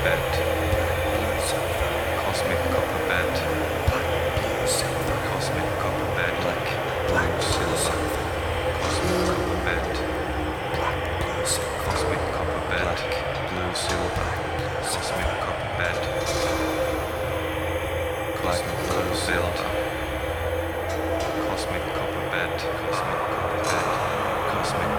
Cosmic copper bed. Cosmic copper bed. Cosmic copper bed. Black, black, silver. Cosmic copper bed. Black. Cosmic copper bed. black Blue, silver. Cosmic copper bed. Cosmic blue, silver. Cosmic copper bed. Cosmic copper bed. Cosmic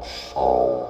No sound.